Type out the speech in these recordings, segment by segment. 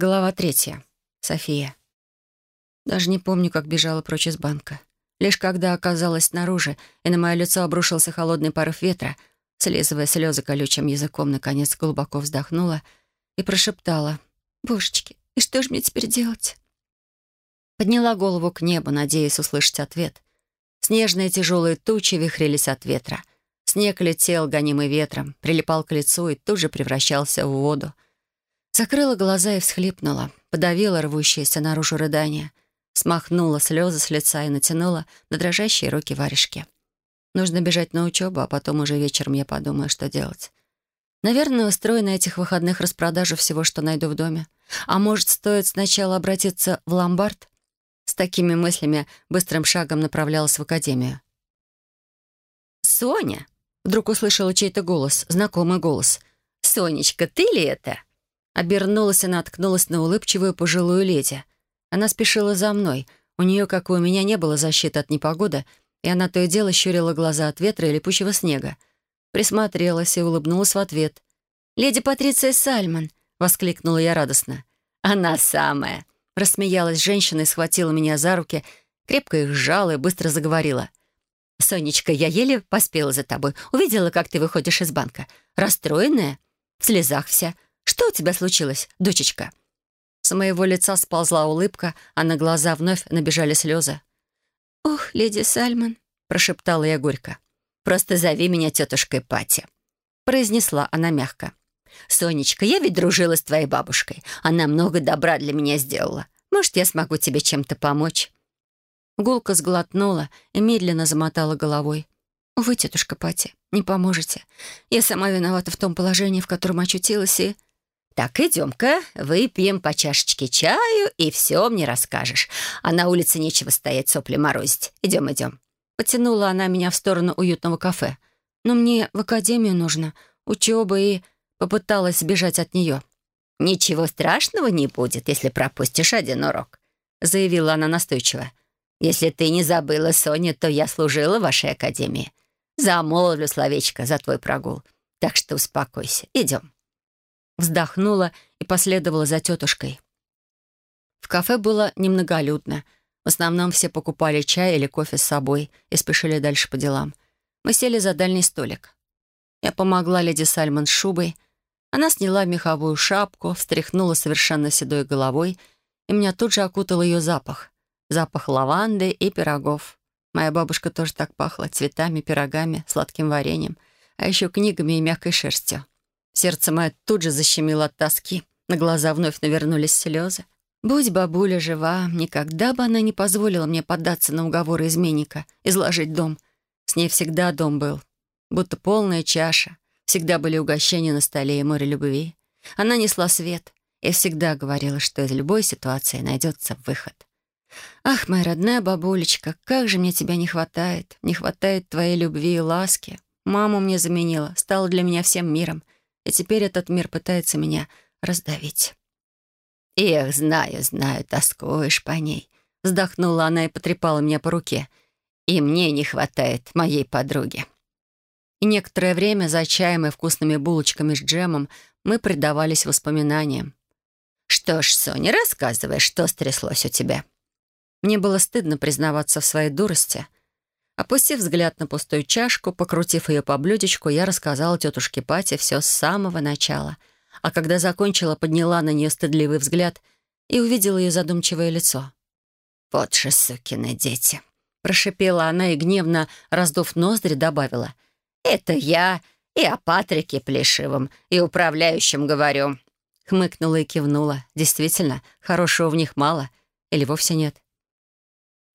Глава третья. София. Даже не помню, как бежала прочь из банка. Лишь когда оказалась снаружи, и на мое лицо обрушился холодный порыв ветра, слизывая слезы колючим языком, наконец глубоко вздохнула и прошептала. «Божечки, и что же мне теперь делать?» Подняла голову к небу, надеясь услышать ответ. Снежные тяжелые тучи вихрились от ветра. Снег летел, гонимый ветром, прилипал к лицу и тут же превращался в воду. Закрыла глаза и всхлипнула, подавила рвущееся наружу рыдание — смахнула слезы с лица и натянула на дрожащие руки варежки. Нужно бежать на учебу, а потом уже вечером я подумаю, что делать. Наверное, устрою на этих выходных распродажу всего, что найду в доме. А может, стоит сначала обратиться в ломбард? С такими мыслями быстрым шагом направлялась в академию. «Соня!» — вдруг услышала чей-то голос, знакомый голос. «Сонечка, ты ли это?» Обернулась и наткнулась на улыбчивую пожилую леди — она спешила за мной. У нее, как и у меня, не было защиты от непогоды, и она то и дело щурила глаза от ветра и липучего снега. Присмотрелась и улыбнулась в ответ. «Леди Патриция Сальман!» — воскликнула я радостно. «Она самая!» — рассмеялась женщина и схватила меня за руки, крепко их сжала и быстро заговорила. «Сонечка, я еле поспела за тобой. Увидела, как ты выходишь из банка. Расстроенная? В слезах вся. Что у тебя случилось, дочечка?» С моего лица сползла улыбка, а на глаза вновь набежали слезы. «Ох, леди Сальмон», — прошептала я горько. «Просто зови меня тетушкой Пати», — произнесла она мягко. «Сонечка, я ведь дружила с твоей бабушкой. Она много добра для меня сделала. Может, я смогу тебе чем-то помочь?» Гулка сглотнула и медленно замотала головой. «Увы, тетушка Пати, не поможете. Я сама виновата в том положении, в котором очутилась, и...» «Так, идем-ка, выпьем по чашечке чаю, и все мне расскажешь. А на улице нечего стоять, сопли морозить. Идем, идем». Потянула она меня в сторону уютного кафе. «Но мне в академию нужно, учеба, и...» Попыталась сбежать от нее. «Ничего страшного не будет, если пропустишь один урок», заявила она настойчиво. «Если ты не забыла, Соня, то я служила в вашей академии. Замолвлю словечко за твой прогул. Так что успокойся. Идем» вздохнула и последовала за тетушкой. В кафе было немноголюдно. В основном все покупали чай или кофе с собой и спешили дальше по делам. Мы сели за дальний столик. Я помогла леди Сальмон с шубой. Она сняла меховую шапку, встряхнула совершенно седой головой, и меня тут же окутал ее запах. Запах лаванды и пирогов. Моя бабушка тоже так пахла цветами, пирогами, сладким вареньем, а еще книгами и мягкой шерстью. Сердце мое тут же защемило от тоски. На глаза вновь навернулись слезы. Будь бабуля жива, никогда бы она не позволила мне поддаться на уговоры изменника, изложить дом. С ней всегда дом был. Будто полная чаша. Всегда были угощения на столе и море любви. Она несла свет и всегда говорила, что из любой ситуации найдется выход. «Ах, моя родная бабулечка, как же мне тебя не хватает! Не хватает твоей любви и ласки! Маму мне заменила, стала для меня всем миром и теперь этот мир пытается меня раздавить. «Эх, знаю, знаю, тоскуешь по ней», — вздохнула она и потрепала меня по руке. «И мне не хватает моей подруги». И некоторое время за чаем и вкусными булочками с джемом мы предавались воспоминаниям. «Что ж, Соня, рассказывай, что стряслось у тебя?» Мне было стыдно признаваться в своей дурости — Опустив взгляд на пустую чашку, покрутив ее по блюдечку, я рассказала тетушке Пате все с самого начала. А когда закончила, подняла на нее стыдливый взгляд и увидела ее задумчивое лицо. «Вот же сукины дети!» Прошипела она и, гневно раздув ноздри, добавила. «Это я и о Патрике Плешивом, и управляющем говорю». Хмыкнула и кивнула. Действительно, хорошего в них мало. Или вовсе нет.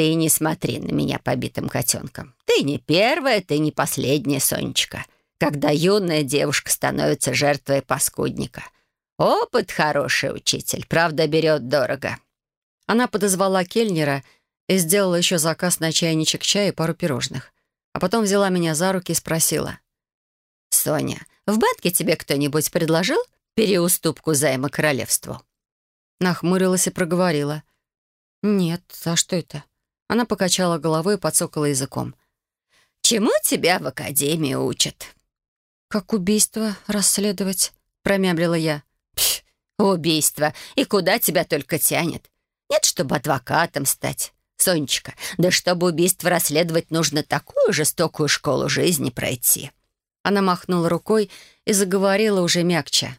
Ты не смотри на меня побитым котенком. Ты не первая, ты не последняя, Сонечка, когда юная девушка становится жертвой паскудника. Опыт хороший учитель, правда, берет дорого». Она подозвала кельнера и сделала еще заказ на чайничек чая и пару пирожных. А потом взяла меня за руки и спросила. «Соня, в банке тебе кто-нибудь предложил переуступку займа королевству?» Нахмурилась и проговорила. «Нет, а что это?» Она покачала головой и подсокала языком. «Чему тебя в академии учат?» «Как убийство расследовать», — промямлила я. Убийство. И куда тебя только тянет? Нет, чтобы адвокатом стать. Сонечка, да чтобы убийство расследовать, нужно такую жестокую школу жизни пройти». Она махнула рукой и заговорила уже мягче.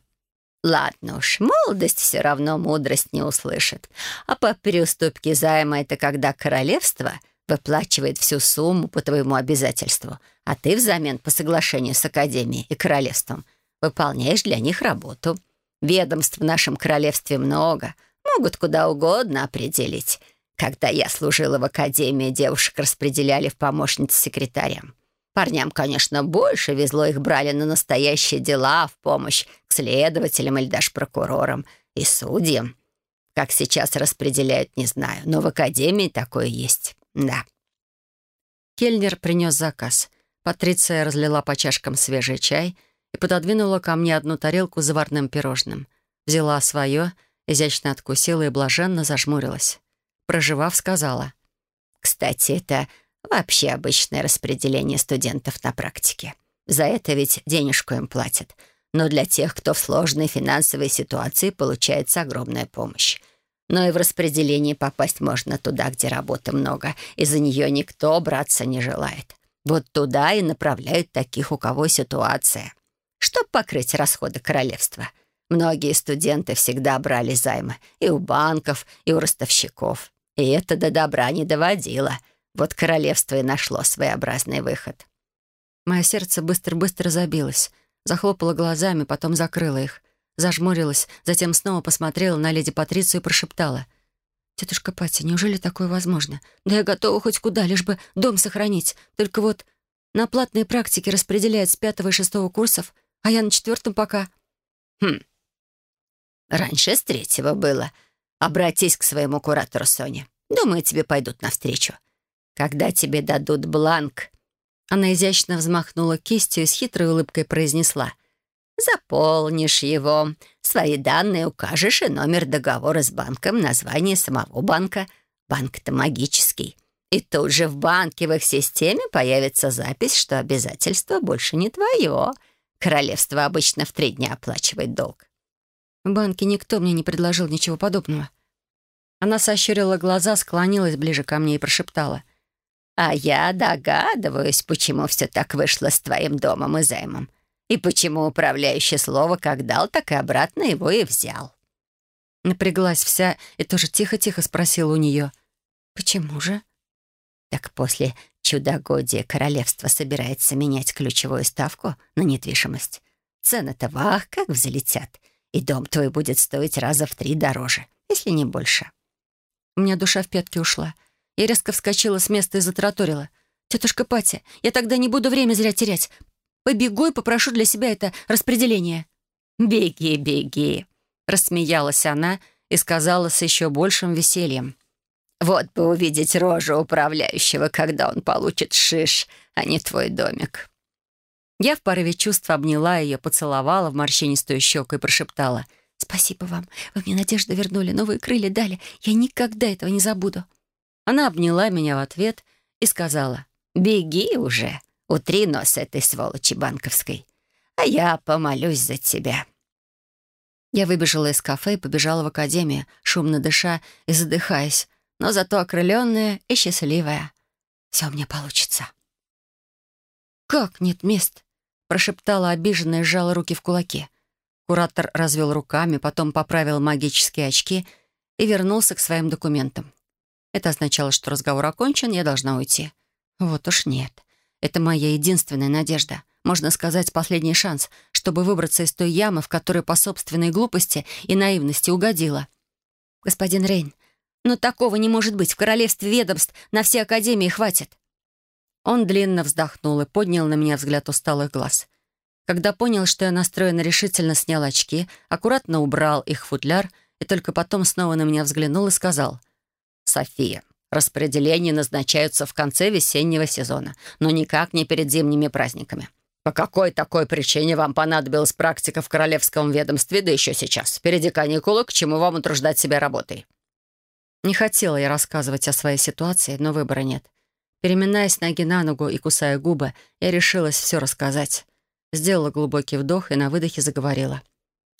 «Ладно уж, молодость все равно мудрость не услышит. А по переуступке займа это когда королевство выплачивает всю сумму по твоему обязательству, а ты взамен по соглашению с Академией и Королевством выполняешь для них работу. Ведомств в нашем королевстве много, могут куда угодно определить. Когда я служила в Академии, девушек распределяли в помощницы секретарям. Парням, конечно, больше везло, их брали на настоящие дела в помощь к следователям или даже прокурорам и судьям. Как сейчас распределяют, не знаю, но в Академии такое есть, да. Кельнер принес заказ. Патриция разлила по чашкам свежий чай и пододвинула ко мне одну тарелку с заварным пирожным. Взяла свое, изящно откусила и блаженно зажмурилась. Проживав, сказала. «Кстати, это вообще обычное распределение студентов на практике. За это ведь денежку им платят. Но для тех, кто в сложной финансовой ситуации, получается огромная помощь. Но и в распределении попасть можно туда, где работы много, и за нее никто браться не желает. Вот туда и направляют таких, у кого ситуация. Чтоб покрыть расходы королевства. Многие студенты всегда брали займы и у банков, и у ростовщиков. И это до добра не доводило. Вот королевство и нашло своеобразный выход. Мое сердце быстро-быстро забилось. Захлопала глазами, потом закрыла их. Зажмурилась, затем снова посмотрела на леди Патрицию и прошептала. «Тетушка Патти, неужели такое возможно? Да я готова хоть куда, лишь бы дом сохранить. Только вот на платные практики распределяют с пятого и шестого курсов, а я на четвертом пока». «Хм. Раньше с третьего было. Обратись к своему куратору, Соня. Думаю, тебе пойдут навстречу. Когда тебе дадут бланк...» Она изящно взмахнула кистью и с хитрой улыбкой произнесла. «Заполнишь его, свои данные укажешь и номер договора с банком, название самого банка. Банк-то магический. И тут же в банке в их системе появится запись, что обязательство больше не твое. Королевство обычно в три дня оплачивает долг. В банке никто мне не предложил ничего подобного. Она сощурила глаза, склонилась ближе ко мне и прошептала. «А я догадываюсь, почему все так вышло с твоим домом и займом. И почему управляющий слово как дал, так и обратно его и взял». Напряглась вся и тоже тихо-тихо спросила у нее. «Почему же?» «Так после чудогодия королевство собирается менять ключевую ставку на недвижимость. Цены-то вах, как взлетят и дом твой будет стоить раза в три дороже, если не больше». У меня душа в пятки ушла. Я резко вскочила с места и затраторила. «Тетушка Патя, я тогда не буду время зря терять. Побегу и попрошу для себя это распределение». «Беги, беги», — рассмеялась она и сказала с еще большим весельем. «Вот бы увидеть рожу управляющего, когда он получит шиш, а не твой домик». Я в порыве чувства обняла ее, поцеловала в морщинистую щеку и прошептала. «Спасибо вам. Вы мне надежду вернули, новые крылья дали. Я никогда этого не забуду». Она обняла меня в ответ и сказала. «Беги уже, утри нос этой сволочи банковской, а я помолюсь за тебя». Я выбежала из кафе и побежала в академию, шумно дыша и задыхаясь, но зато окрыленная и счастливая. Все мне получится. «Как нет мест?» прошептала обиженно и сжала руки в кулаки. Куратор развел руками, потом поправил магические очки и вернулся к своим документам. Это означало, что разговор окончен, я должна уйти. Вот уж нет. Это моя единственная надежда. Можно сказать, последний шанс, чтобы выбраться из той ямы, в которой по собственной глупости и наивности угодила. «Господин Рейн, но такого не может быть. В королевстве ведомств на все академии хватит». Он длинно вздохнул и поднял на меня взгляд усталых глаз. Когда понял, что я настроена решительно, снял очки, аккуратно убрал их в футляр и только потом снова на меня взглянул и сказал «София, распределения назначаются в конце весеннего сезона, но никак не перед зимними праздниками. По какой такой причине вам понадобилась практика в королевском ведомстве, да еще сейчас? Впереди каникулы, к чему вам утруждать себя работой?» Не хотела я рассказывать о своей ситуации, но выбора нет. Переминаясь ноги на ногу и кусая губы, я решилась все рассказать. Сделала глубокий вдох и на выдохе заговорила.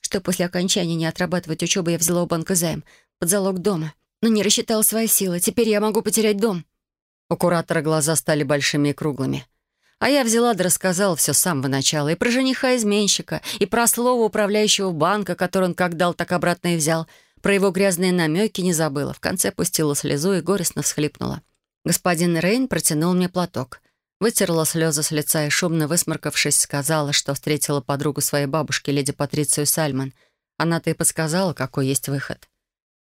что после окончания не отрабатывать учебу я взяла у банка займ под залог дома, но не рассчитала свои силы. Теперь я могу потерять дом». У куратора глаза стали большими и круглыми. А я взяла да рассказала все с самого начала. И про жениха-изменщика, и про слово управляющего банка, который он как дал, так обратно и взял. Про его грязные намеки не забыла. В конце пустила слезу и горестно всхлипнула. Господин Рейн протянул мне платок. Вытерла слезы с лица и, шумно высморкавшись, сказала, что встретила подругу своей бабушки, леди Патрицию Сальман. Она-то и подсказала, какой есть выход.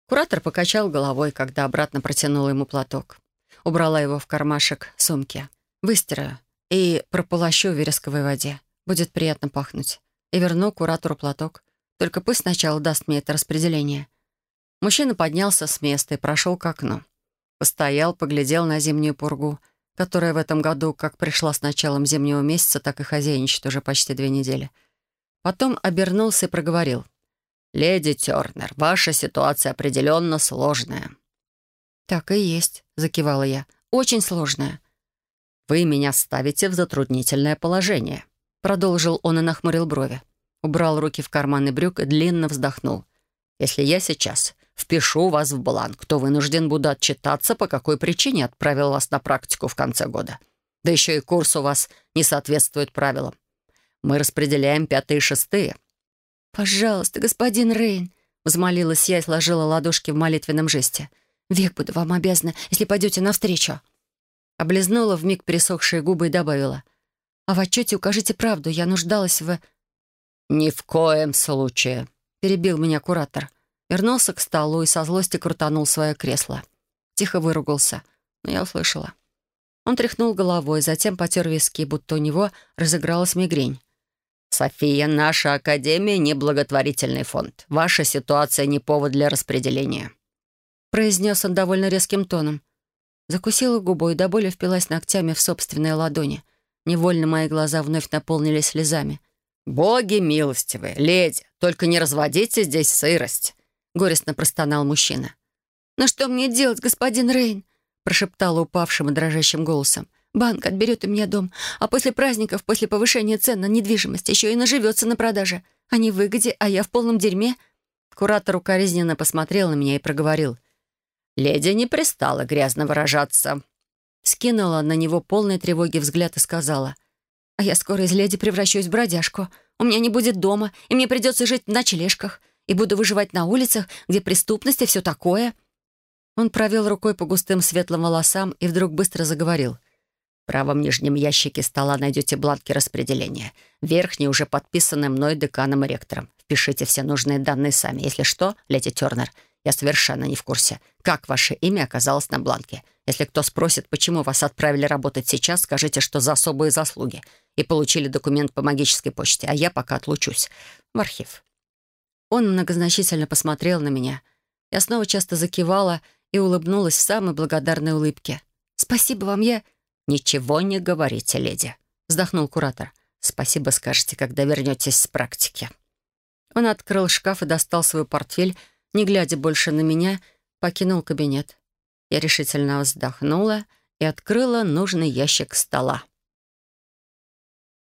Куратор покачал головой, когда обратно протянула ему платок. Убрала его в кармашек сумки. «Выстираю и прополощу в вересковой воде. Будет приятно пахнуть. И верну куратору платок. Только пусть сначала даст мне это распределение. Мужчина поднялся с места и прошел к окну. Постоял, поглядел на зимнюю пургу, которая в этом году как пришла с началом зимнего месяца, так и хозяйничает уже почти две недели. Потом обернулся и проговорил. «Леди Тернер, ваша ситуация определенно сложная». «Так и есть», — закивала я. «Очень сложная. «Вы меня ставите в затруднительное положение», — продолжил он и нахмурил брови. Убрал руки в карманы брюк и длинно вздохнул. «Если я сейчас впишу вас в бланк, то вынужден буду отчитаться, по какой причине отправил вас на практику в конце года. Да еще и курс у вас не соответствует правилам. Мы распределяем пятые и шестые». «Пожалуйста, господин Рейн», — взмолилась я и сложила ладошки в молитвенном жесте. «Век буду вам обязана, если пойдете навстречу». Облизнула вмиг пересохшие губы и добавила. «А в отчете укажите правду, я нуждалась в...» «Ни в коем случае», — перебил меня куратор. Вернулся к столу и со злости крутанул свое кресло. Тихо выругался, но я услышала. Он тряхнул головой, затем потер виски, будто у него разыгралась мигрень. «София, наша академия — не благотворительный фонд. Ваша ситуация не повод для распределения», — произнес он довольно резким тоном. Закусила губу и до боли впилась ногтями в собственные ладони. Невольно мои глаза вновь наполнились слезами. «Боги милостивые, леди, только не разводите здесь сырость!» — горестно простонал мужчина. «Но что мне делать, господин Рейн?» — прошептала упавшим и дрожащим голосом. «Банк отберет у меня дом, а после праздников, после повышения цен на недвижимость, еще и наживется на продаже. Они в выгоде, а я в полном дерьме». Куратор укоризненно посмотрел на меня и проговорил. Леди не пристала грязно выражаться. Скинула на него полной тревоги взгляд и сказала. «А я скоро из леди превращусь в бродяжку. У меня не будет дома, и мне придется жить в ночлежках. И буду выживать на улицах, где преступность и все такое». Он провел рукой по густым светлым волосам и вдруг быстро заговорил. В правом нижнем ящике стола найдете бланки распределения. Верхний уже подписаны мной деканом и ректором. Впишите все нужные данные сами. Если что, леди Тернер, я совершенно не в курсе, как ваше имя оказалось на бланке. Если кто спросит, почему вас отправили работать сейчас, скажите, что за особые заслуги и получили документ по магической почте, а я пока отлучусь в архив». Он многозначительно посмотрел на меня. Я снова часто закивала и улыбнулась в самой благодарной улыбке. «Спасибо вам, я...» «Ничего не говорите, леди», — вздохнул куратор. «Спасибо скажете, когда вернетесь с практики». Он открыл шкаф и достал свой портфель, не глядя больше на меня, покинул кабинет. Я решительно вздохнула и открыла нужный ящик стола.